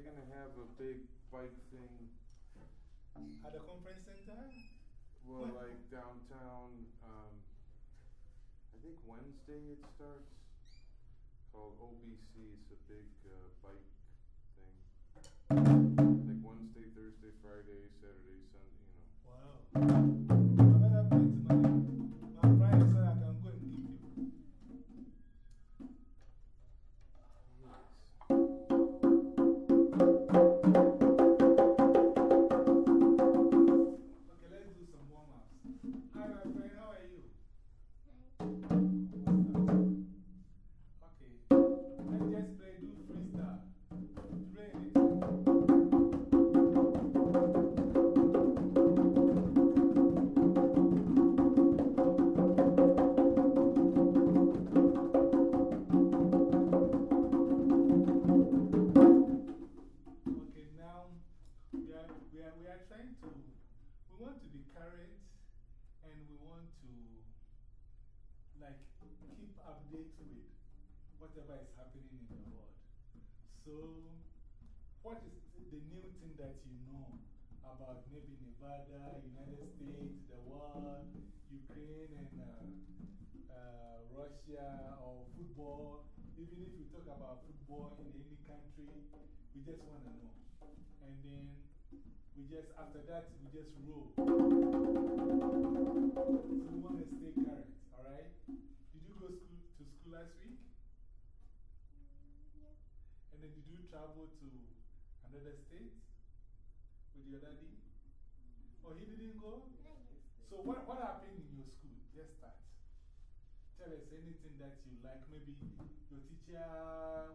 they're going to have a big bike thing. At the conference center? Well, like downtown, um, I think Wednesday it starts. Called OBC. It's a big uh, bike thing. Like Wednesday, Thursday, Friday, Saturday, Sunday, you know. Wow. Even if you talk about football in any country, we just want to know. And then we just, after that, we just roll. So we want to stay current, alright? Did you go school, to school last week? And then did you travel to another state with your daddy? Mm. Oh, he didn't go? So, what, what happened in your school? Tell us anything that you like. Maybe your teacher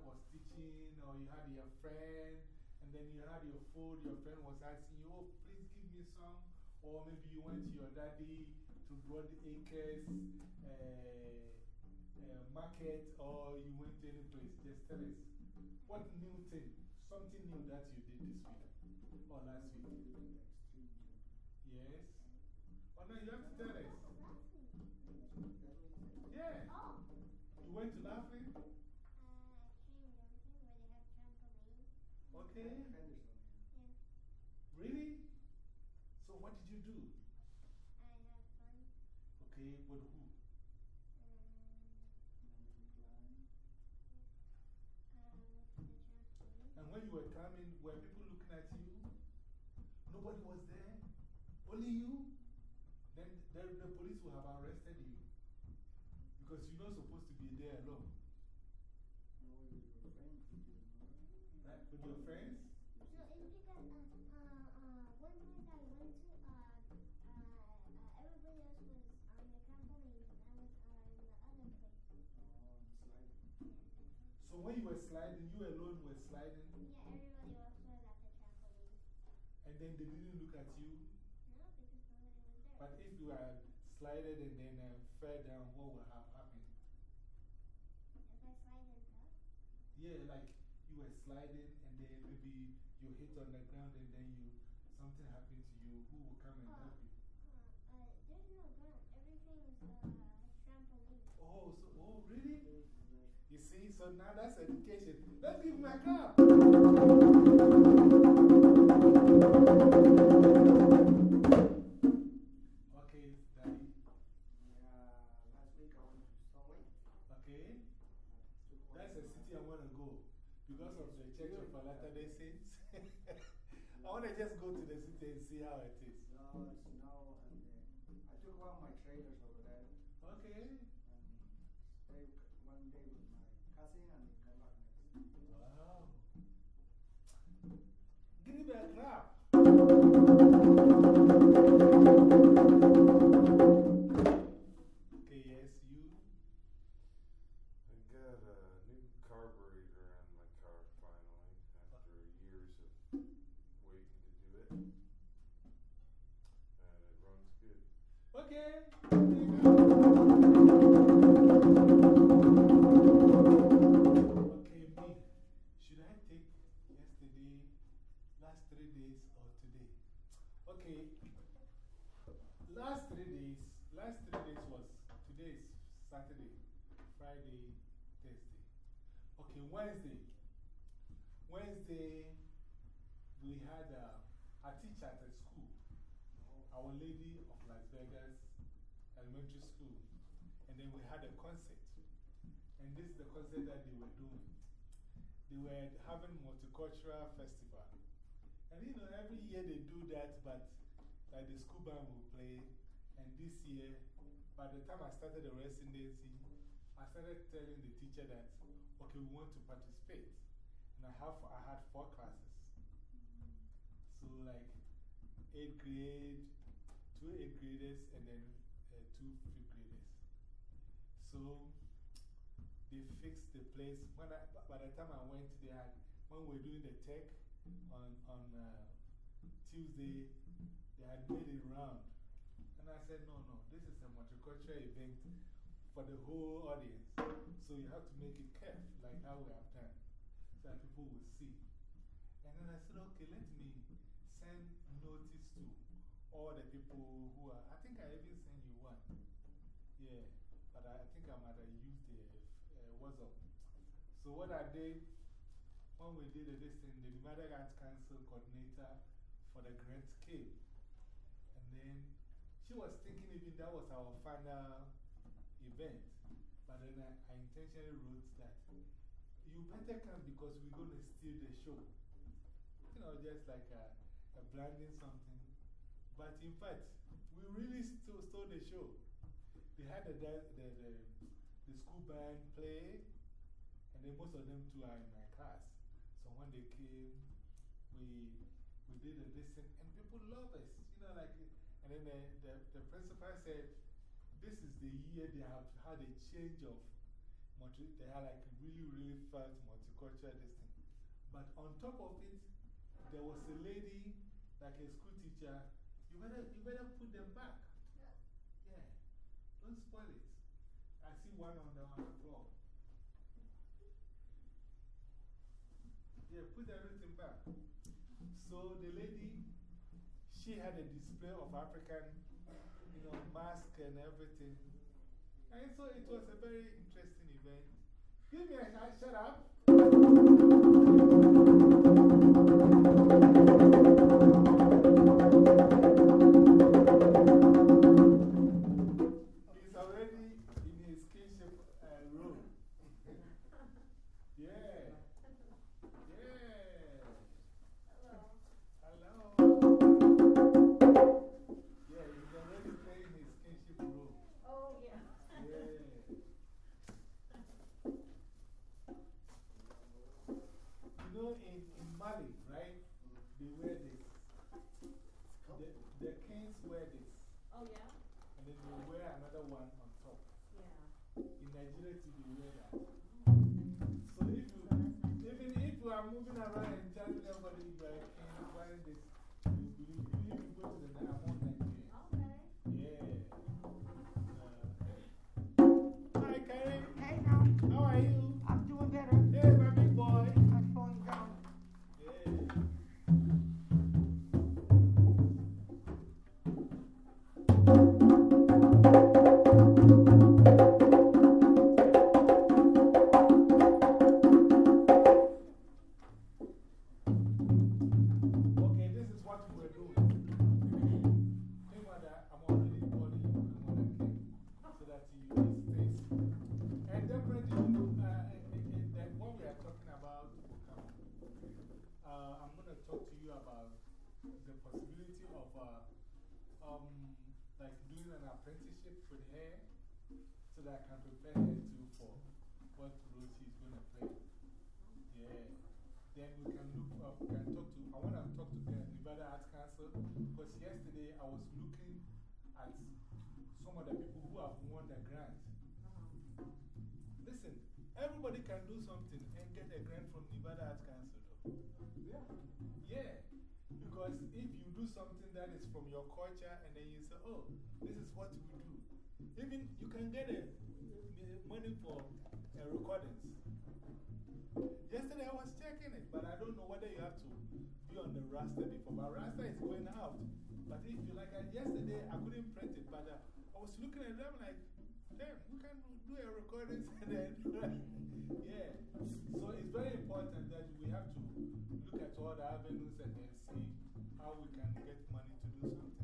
was teaching, or you had your friend, and then you had your food. Your friend was asking you, Oh, please give me some. Or maybe you went to your daddy to Broad Acres uh, uh, market, or you went to any place. Just tell us. What new thing, something new that you did this week or last week? Yes? Oh, no, you have to tell us. Yeah. You went to Laughlin? Okay. Really? So, what did you do? I have fun. Okay, with who? Um, and when you were coming, were people looking at you? Nobody was there? Only you? Then the, the police will have arrested you. Because you're not supposed to be there alone. Right? With your friends? No, it's because uh, uh, one place I went to, everybody else was on the trampoline and I was on the other place. Oh, sliding. So when you were sliding, you alone were sliding, Yeah, everybody else was at the trampoline. and then they didn't look at you. No, because nobody was there. But if you had slided and then uh, fell down, what would have happened? If I slided up? Yeah, like were sliding and then maybe you hit on the ground and then you, something happened to you. Who will come and help you? Oh, so, oh, really? You see, so now that's education. Let's give him a clap. Church of Latter day Saints. I want to just go to the city and see how it is. No, it's no. I took one of my trailers over there Okay. and stayed one day with my cousin and come back next. Wow. Give me a clap. Okay. Last three days, last three days was today's Saturday, Friday, Thursday. Okay, Wednesday. Wednesday, we had uh, a teacher at a school, Our Lady of Las Vegas Elementary School. And then we had a concert. And this is the concert that they were doing. They were having multicultural festival. And you know, every year they do that, but like the school band will play. And this year, by the time I started the residency, I started telling the teacher that, okay, we want to participate. And I, have, I had four classes. So, like, eighth grade, two eighth graders, and then uh, two fifth graders. So, they fixed the place. When I, by the time I went there, when we were doing the tech on, on uh, Tuesday, they had made it round. And I said, no, no, this is a multicultural event for the whole audience. So you have to make it careful, like how we have done, so that people will see. And then I said, okay, let me send notice to all the people who are. I think I even sent you one. Yeah, but I, think I might have used the uh, WhatsApp. So what I did, when we did this thing, the Nevada Arts Council coordinator for the Grant came. And then she was thinking even that was our final event. But then I, I intentionally wrote that you better come because we're going to steal the show. You know, just like a, a branding something. But in fact, we really stole, stole the show. They had the, the, the, the, the school band play, and then most of them too are in my class. When they came, we, we did a this thing, and people love us. You know, like, and then the, the, the principal said, This is the year they have had a change of, multi, they had like really, really felt multicultural this thing. But on top of it, there was a lady, like a school teacher, you better, you better put them back. Yeah. Don't spoil it. I see one on the, on the floor. Yeah, put everything back. So the lady, she had a display of African, you know, mask and everything. And so it was a very interesting event. Give me a shot, shut up. Oh, yeah? So that I can prepare her too for what role she's going to play. Yeah. Then we can look up, we can talk to, I want to talk to the Nevada Arts Council because yesterday I was looking at some of the people who have won the grant. Listen, everybody can do something and get a grant from Nevada Arts Council. Yeah. Yeah. Because if you do something that is from your culture and then you say, oh, this is what we do, even you can get a, money for uh, recordings. Yesterday I was checking it, but I don't know whether you have to be on the raster before. But raster is going out. But if you like, uh, yesterday I couldn't print it, but uh, I was looking at them like, damn, we can do a recording and then, yeah. So it's very important that we have to look at all the avenues and then see how we can get money to do something.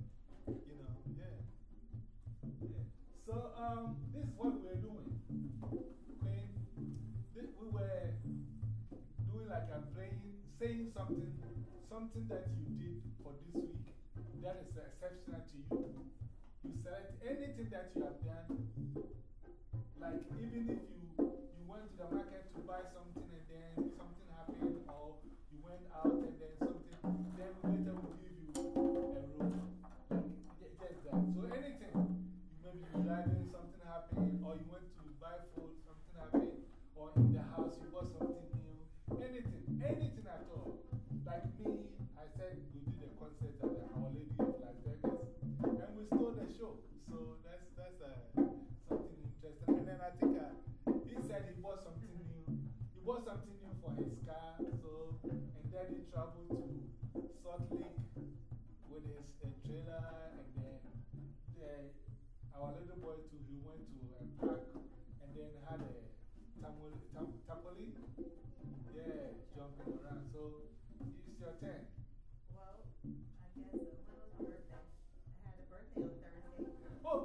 So, um, this is what we're doing. Okay? We were doing like a playing, saying something, something that you did for this week that is exceptional to you. You select anything that you have done. Like, even if you, you went to the market to buy something and then something happened, or you went out and then something, to Salt Lake with his uh, trailer. And then the, our little boy, too, he went to a park and then had a tamale, tam. Yeah, jumping around. So it's your turn. Well, I guess, uh, when was my birthday? I had a birthday on Thursday. Oh,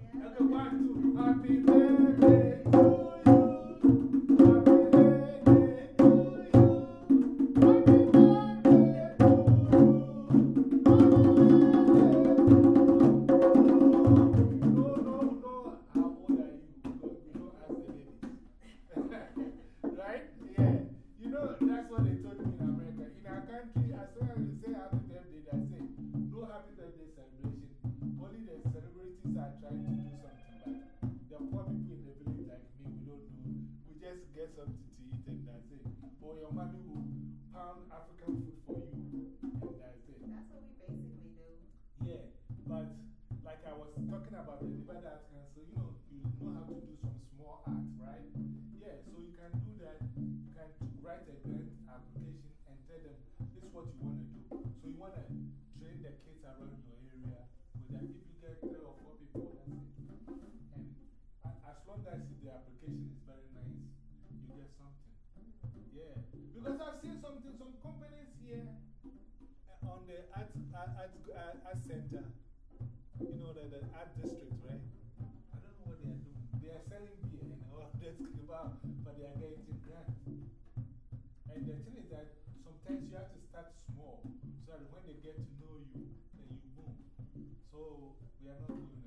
Yeah. okay, one, two. Happy birthday art, art center, you know, the, the art district, right? I don't know what they are doing. They are selling beer and all this kebab, but they are getting grants. And the thing is that sometimes you have to start small so that when they get to know you, then you boom. So we are not doing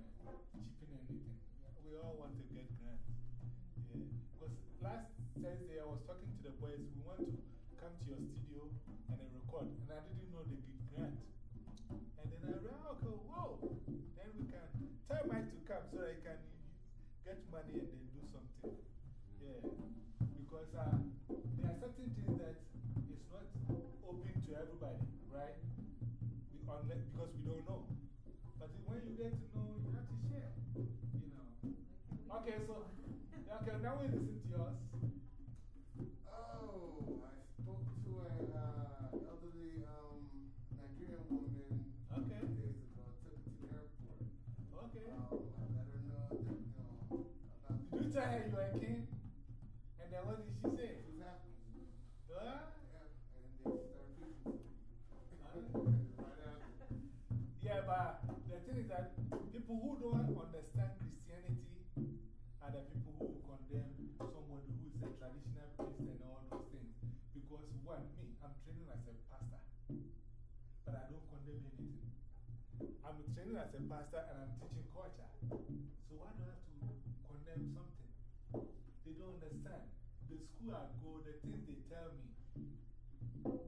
school I go, the things they tell me,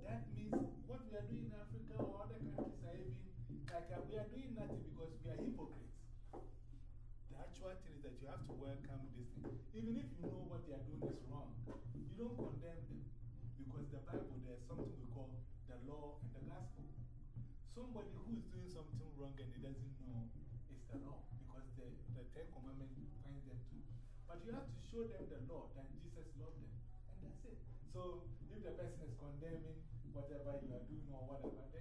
that means what we are doing in Africa or other countries are even like uh, we are doing nothing because we are hypocrites. The actual thing is that you have to welcome this thing. Even if you know what they are doing is wrong, you don't condemn them. Because the Bible, there's something we call the law and the gospel. Somebody who is doing something wrong and he doesn't know it's the law because the, the Ten Commandments finds them to. But you have to show them the law that Jesus loved them. And that's it. So if the person is condemning whatever you are doing or whatever,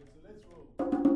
Okay, so let's roll.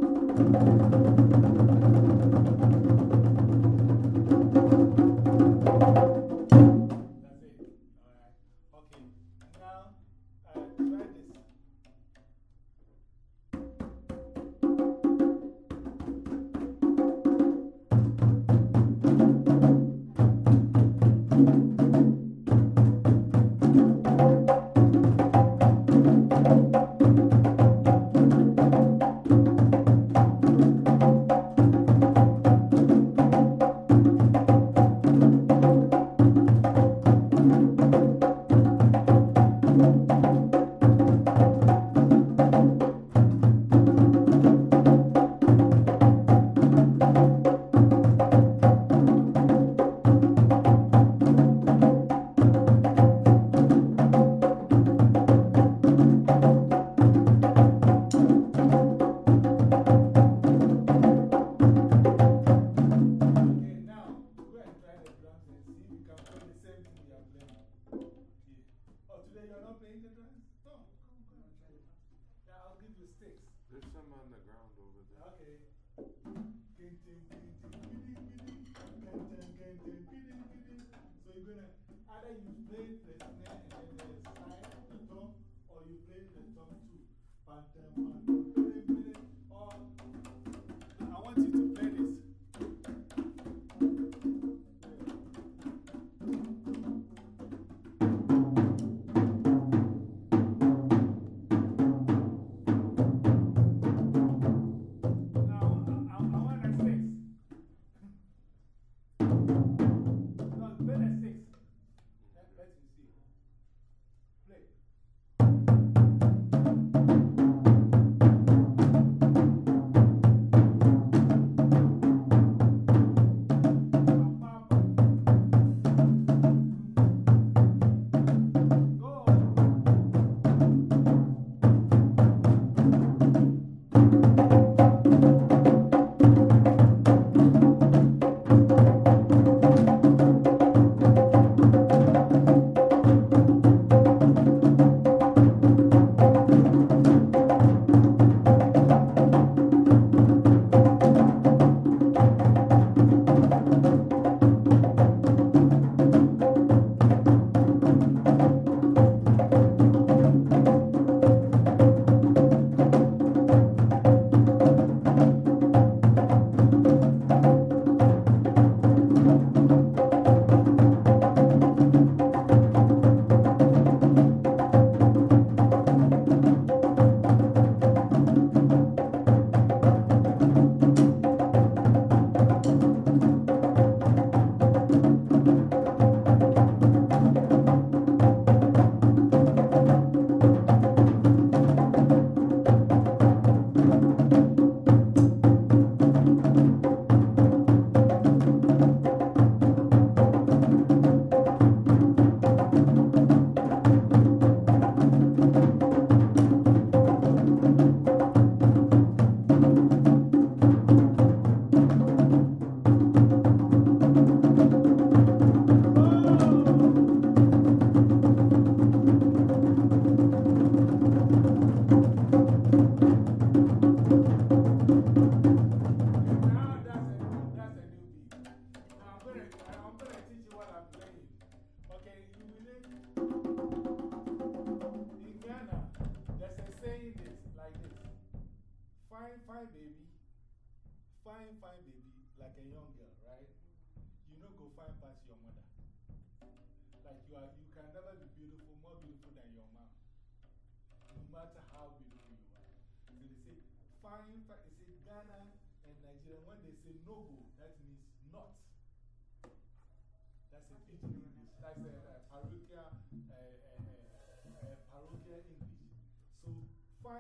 going to either you play the snare and then the side, of the thumb, or you play the thumb too. But um,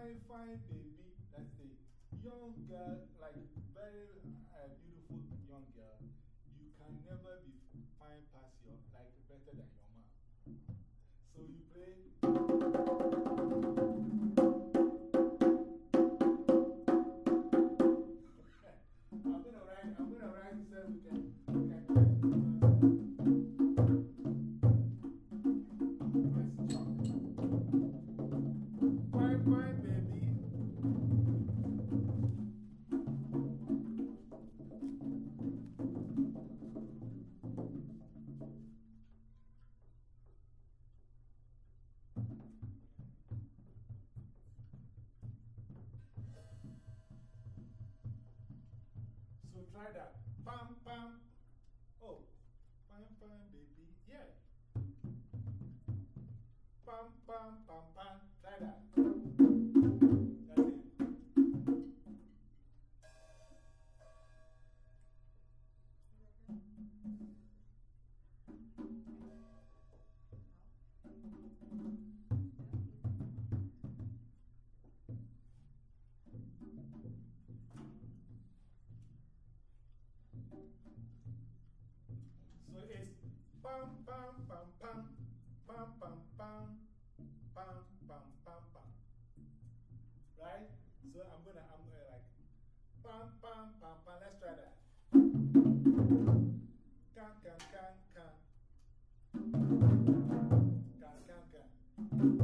fine, fine baby, that's a young girl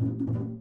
Thank you.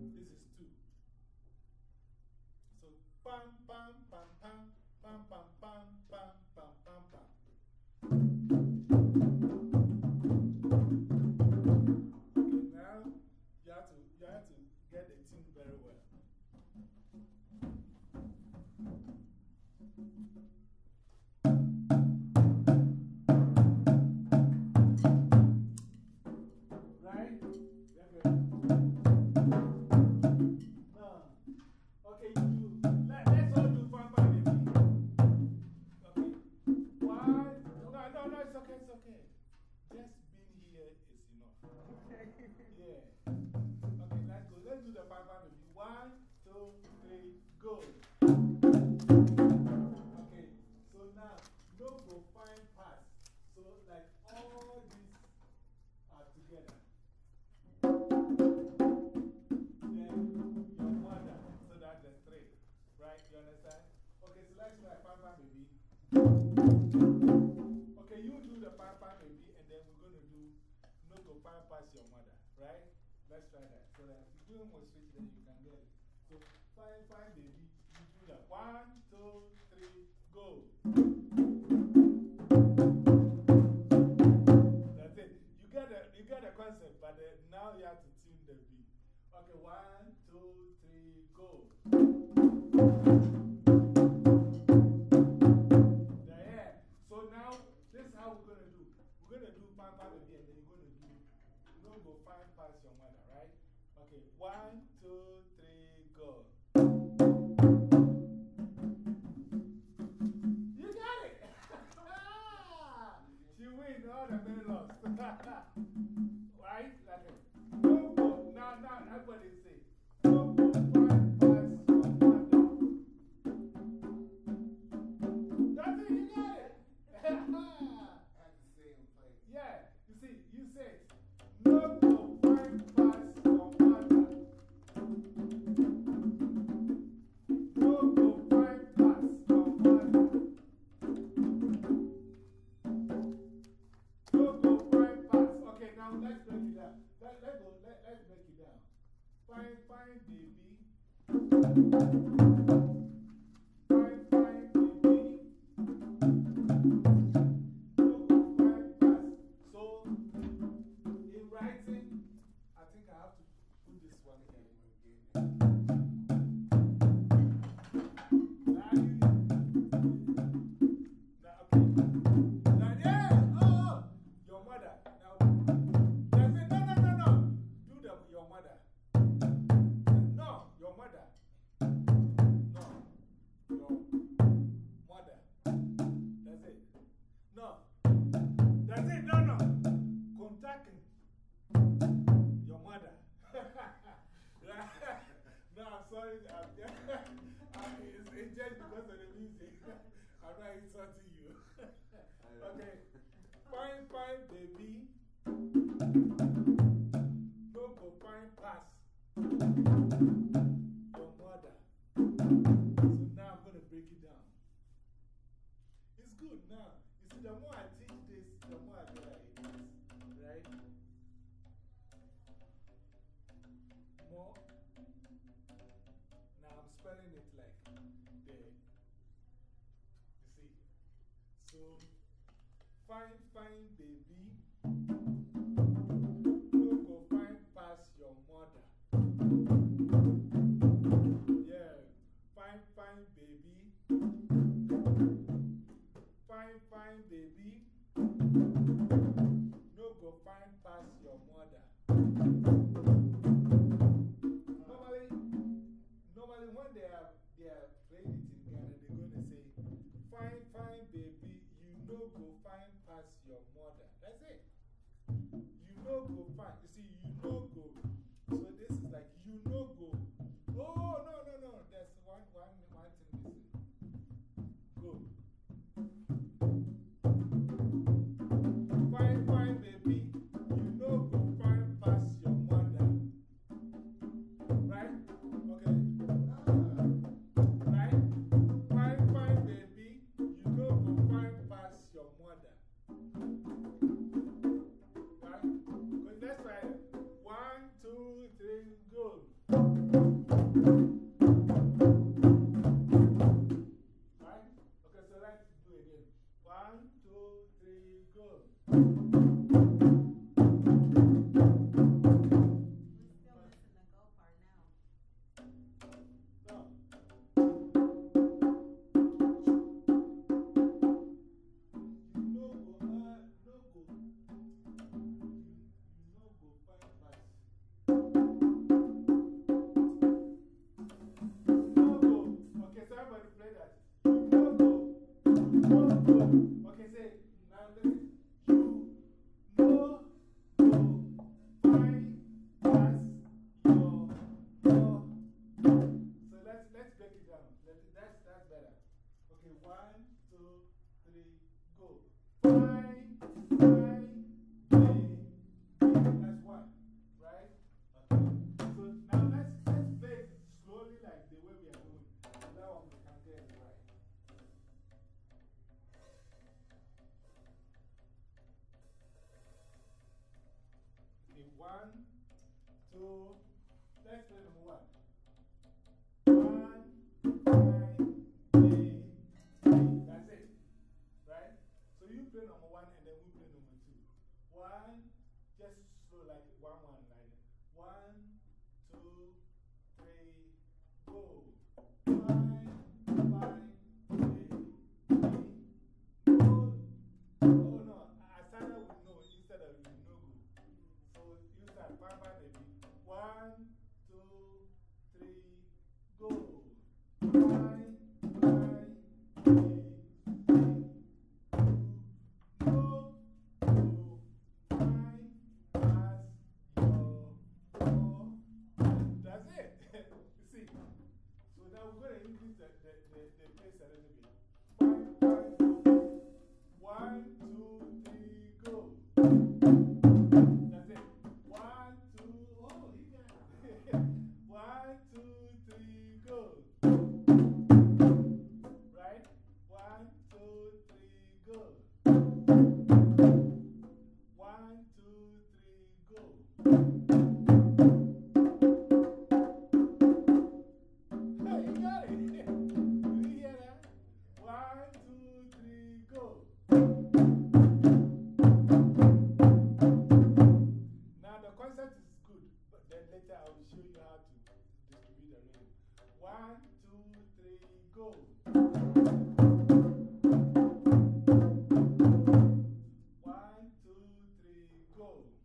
to bypass your mother, right? Let's try that. So that if you will switch, then you can get it. So find, find the beat. You do that. One, two, three, go. That's it. You get the, you get the concept, but now you have to tune the beat. Okay, one, two, three, go. five past your mother, right? Okay, one, two, three, go. You got it! she wins, all the men lost. because of the music. I'm not insulting you. okay. Fine, fine, baby. No pass. Your mother. So now I'm going to break it down. It's good now. You see, the more I to fine, fine baby. No go fine past your mother. Yeah, fine, fine baby. Fine, fine baby. fogo. one, one, like one, two, three, go.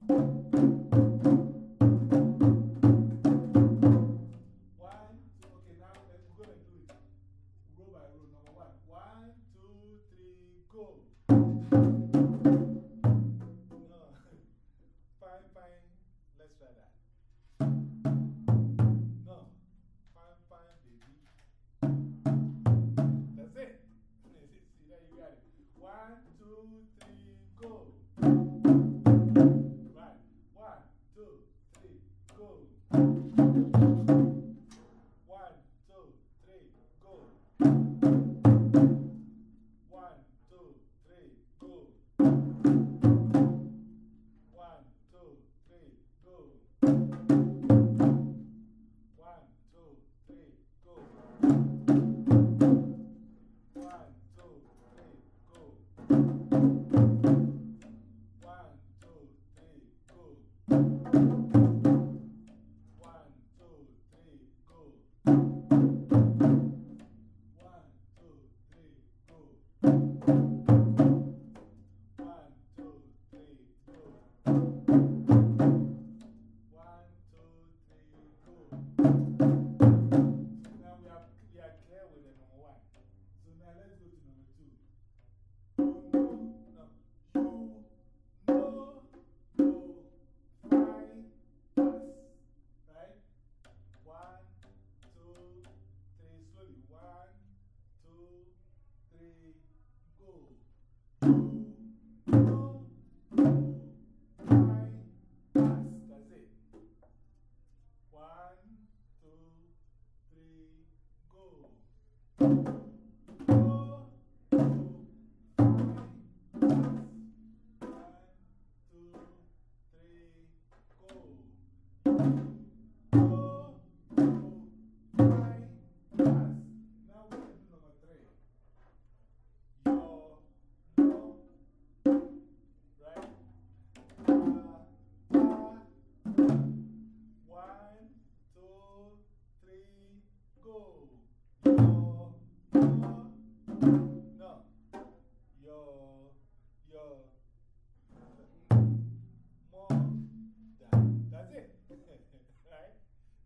Thank you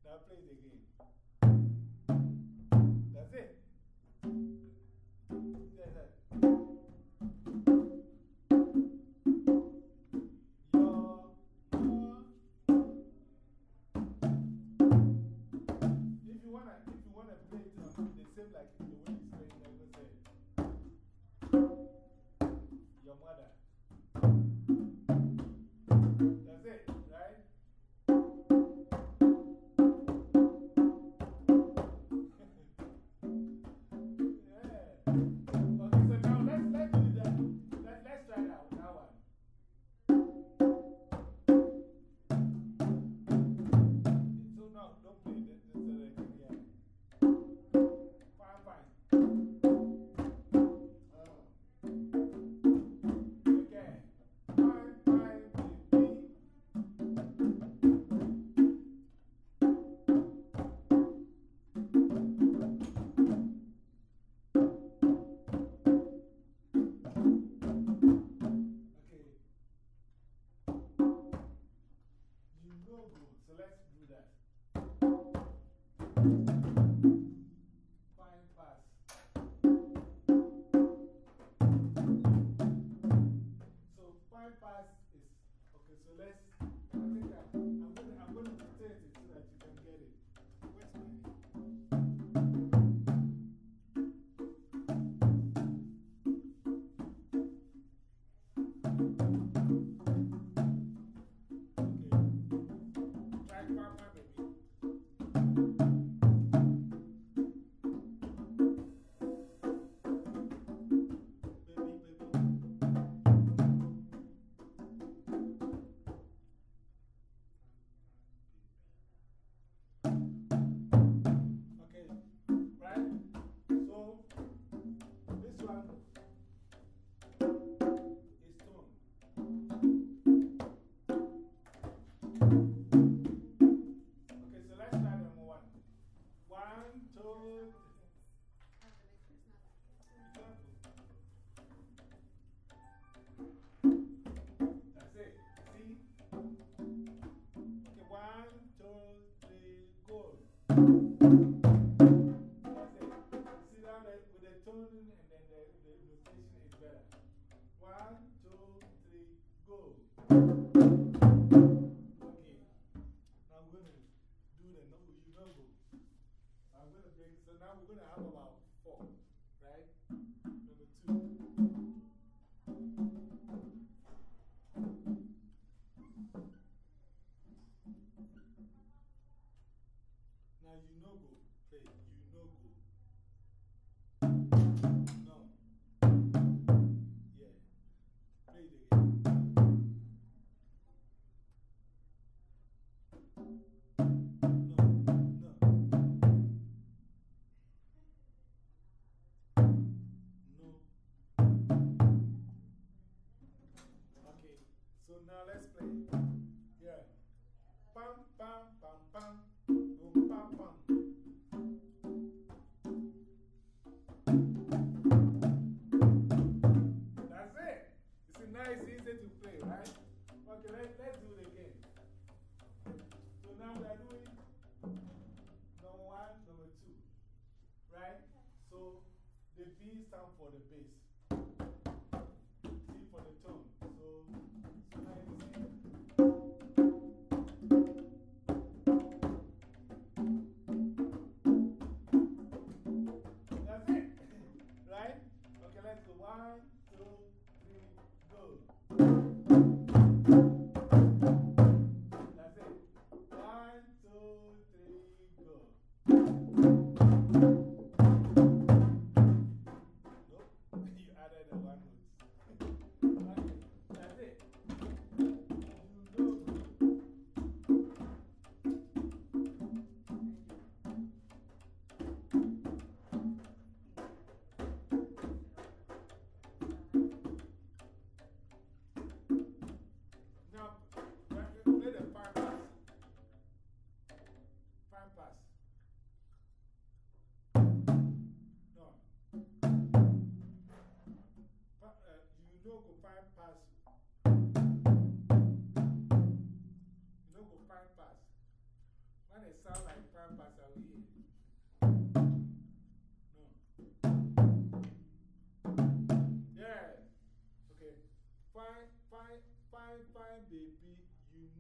Now play it again.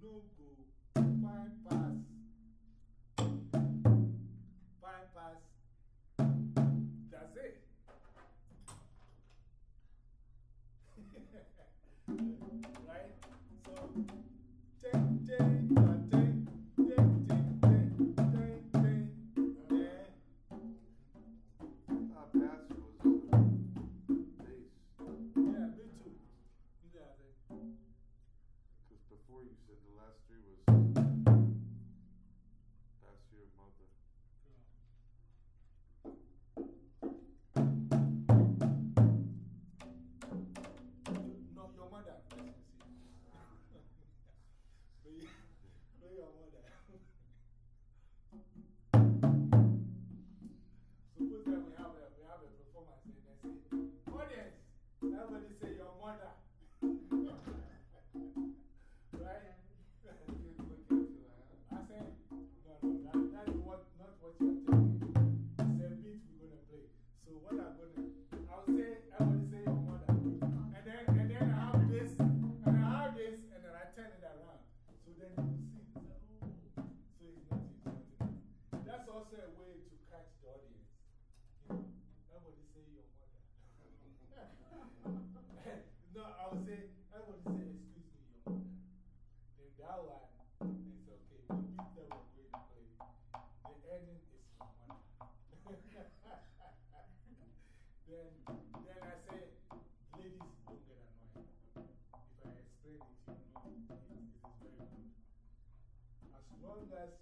You As long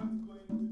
not going to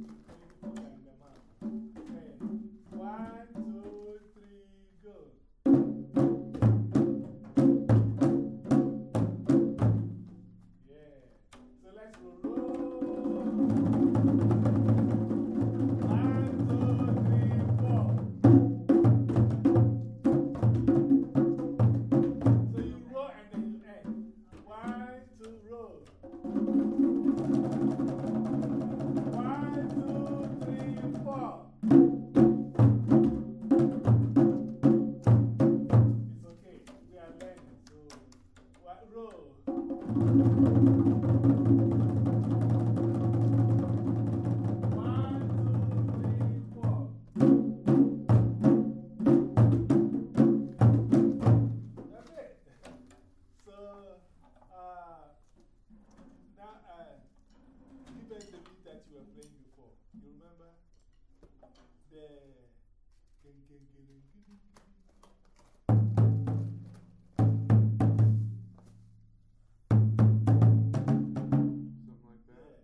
Something like that.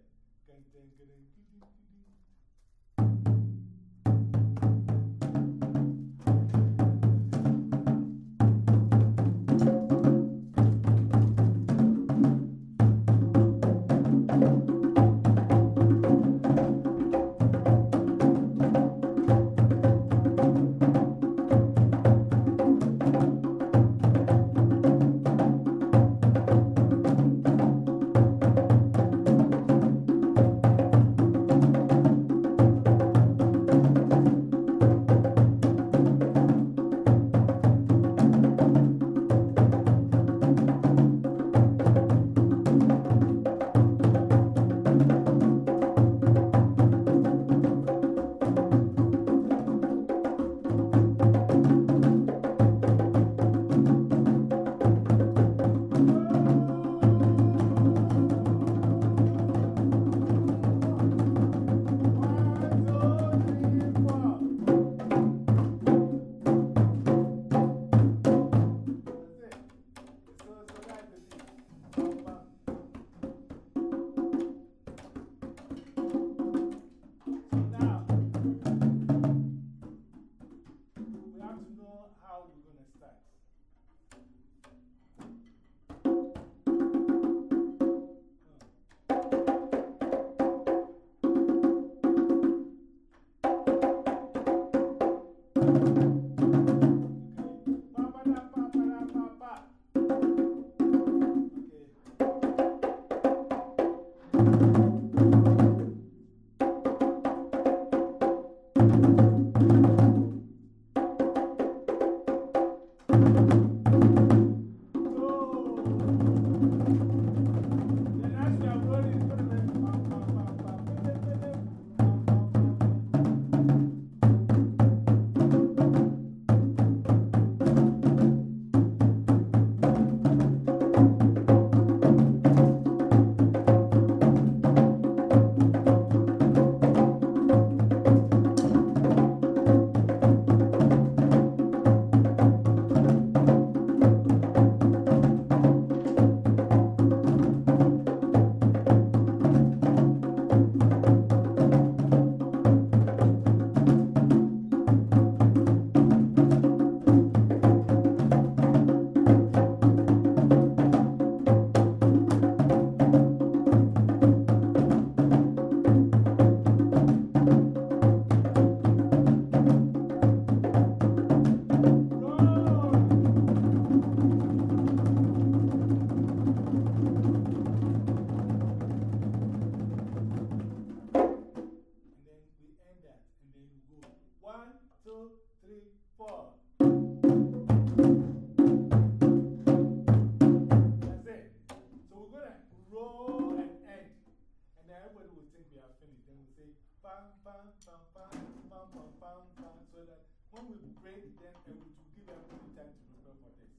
bam, bam, bam, bam, bam, bam, bam, bam, so that when we break, then it will give everybody time to prepare for this.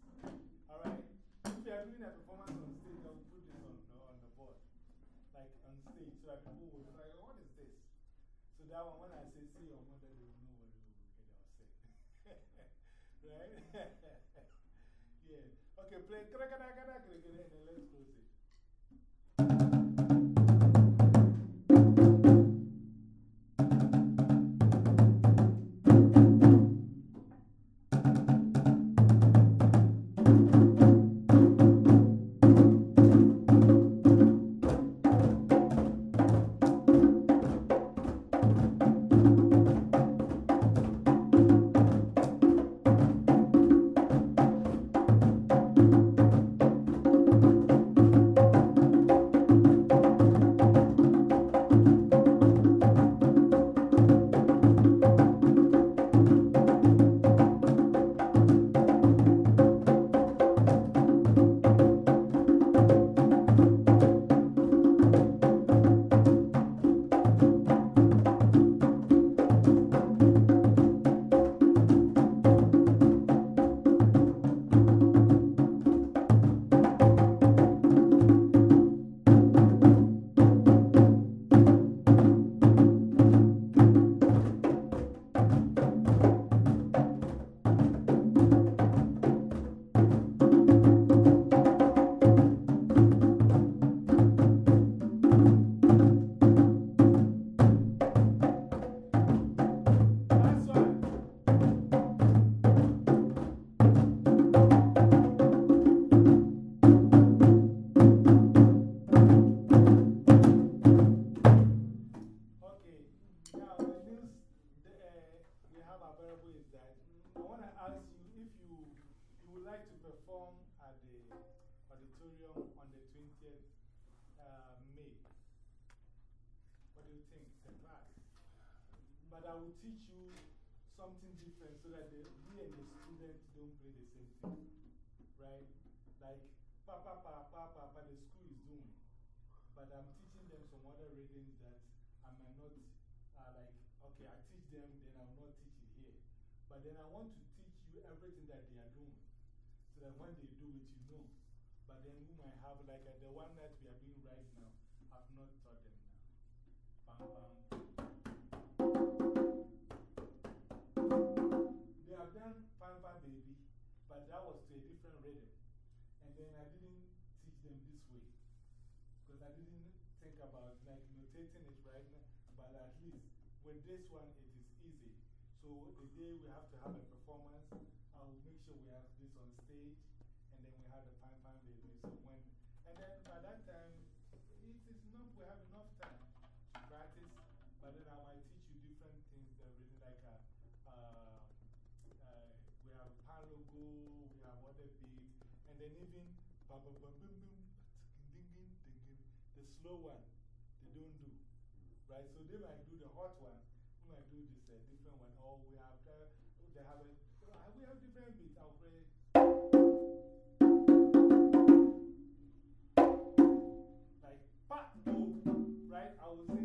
Alright? If you are doing a performance on stage, I'll put this on, on the board, like on stage, so that people will be like, what is this? So that one, when I say see, your mother, they will know what you will get upset. right? yeah. Okay, play. And let's close but I will teach you something different so that the, you and the student don't play the same thing. Right? Like, pa pa pa pa pa pa, the school is doing. But I'm teaching them some other readings that I might not uh, like, okay, I teach them, then I'm not teaching here. But then I want to teach you everything that they are doing. So that when they do it, you know. But then we might have, like uh, the one that we are doing right now, I've not taught them now. Bam, bam, rhythm. And then I didn't teach them this way because I didn't think about like notating it right now, but at least with this one it is easy. So the day we have to have a performance, I will make sure we have this on stage then even ding, ding, ding, the slow one, they don't do. Right? So they might do the hot one, we might do this、uh, different one, we have, the they have a, we have different beats. I'll play. Like, but, no, right? I will say.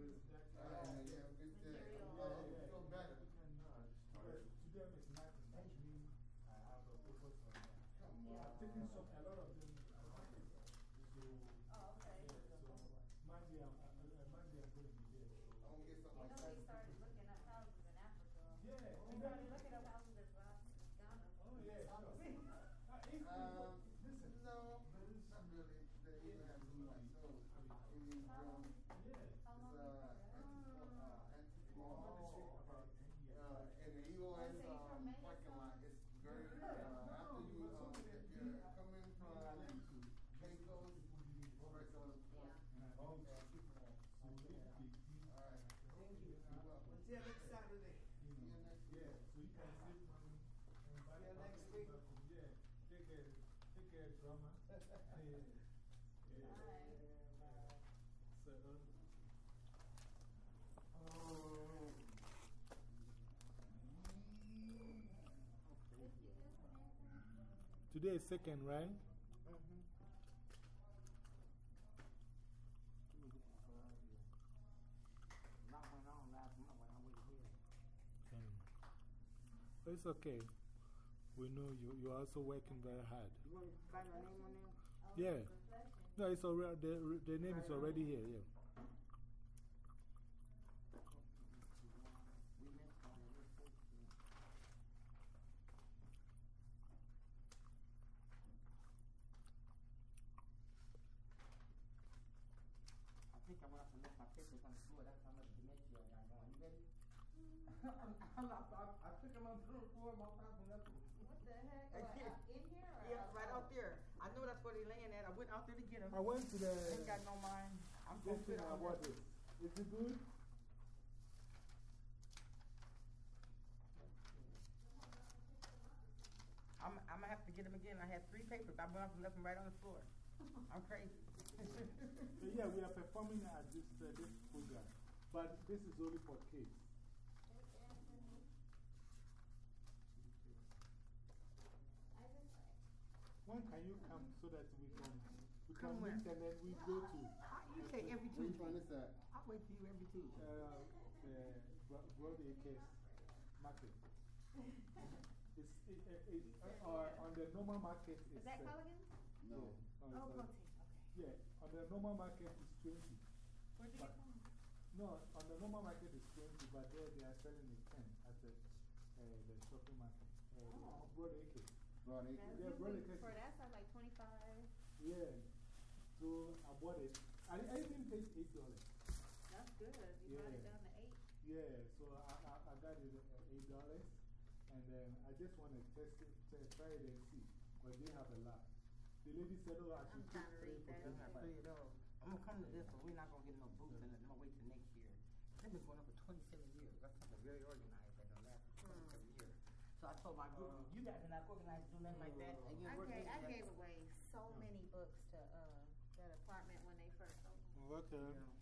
used clothing that. Uh, yeah, it's, Material. uh, feel better. Because to them it's nothing, but to me, I have a purpose on that. Come Yeah. I've taken some, a lot of them. are nothing. So, Oh, okay. yeah, so Monday, I'm, uh, uh, Monday I'm going to be there. So. I'm gonna get You something know, like we started looking up houses in Africa. Yeah, We and started then- looking up houses in Ghana. Oh, yeah, sure. Uh, if you- Um, listen, no, not really. They even have some like, so, in these drones, yeah. How long it's, you uh, been there? anti- uh, I'm on the street anti-small. about 10 years. Uh, and the Eagle Oh, Eyes, so you from um, Maine parking lot or is very, Yeah, uh, after no, you, because um, some of if them- you're coming from I like to. Pecos, People didn't go. right on the point. And I think that people are- so if they give- Alright. Thank you. You're welcome. Until next Saturday. you See you know, next Yeah, so you can save money and buy See you next week. Yeah, take a, take a drama. yeah. Yeah. So, uh, Oh. Today is second, right? Not went on last month when I was here. Um, it's okay. We know you, you're also working very hard. You want to write my name on there? Yeah. No, it's already, the, the name is already here. Yeah. We missed on it. We're supposed to. I think I went up and left my papers on the floor. That's how much dementia I got going. You ready? I'm, I'm not, I, I took them on the floor, my papa left them. What the heck? I What, can't- out in here or Yeah, right out outside? there. I know that's where they laying at. I went out there to get them. I went to the. Ain't got no mind. I'm This gonna thing sit I on bought Is it good? I'm, I'm gonna have to get them again. I had three papers. I went up and left them right on the floor. I'm crazy. So yeah, we are performing at this, uh, this program. But this is only for kids. When can you come so that we can, we can Come where? meet and then we go to You say every Where you find Tuesday. this at? I wait for you every Tuesday. uh, uh, Bro- Broadacres Market? It's, it, it, it, uh, uh, on the normal market Is it's. that Culligan? No. yeah, Oh, uh, Culligan, okay. Yeah, on the normal market it's 20. Where'd you get But- from? No, on the normal market it's 20, but there they are selling it 10 at the, uh, the shopping market. Uh, Oh. Broadacres. Broad That's Yeah, usually Broadacres. For that side, like twenty-five. Yeah. So I bought it. I, I even paid $8. That's good. You brought it Yeah. down to eight. Yeah, so I, I, I got it at eight dollars, and then I just want to test it, try it and see, because they have a lot. The lady said, oh, I should I'm trying to read for that. I'm up. I'm gonna come to this one. We're not gonna get no in it. I'm gonna wait till next year. They've been going on for 27 years. That's something very organized. They've done that for 27 years. So I told my group, you guys are not organized to do nothing like that. And you I I gave away so many books to uh, that apartment when they first opened. Okay. Yeah.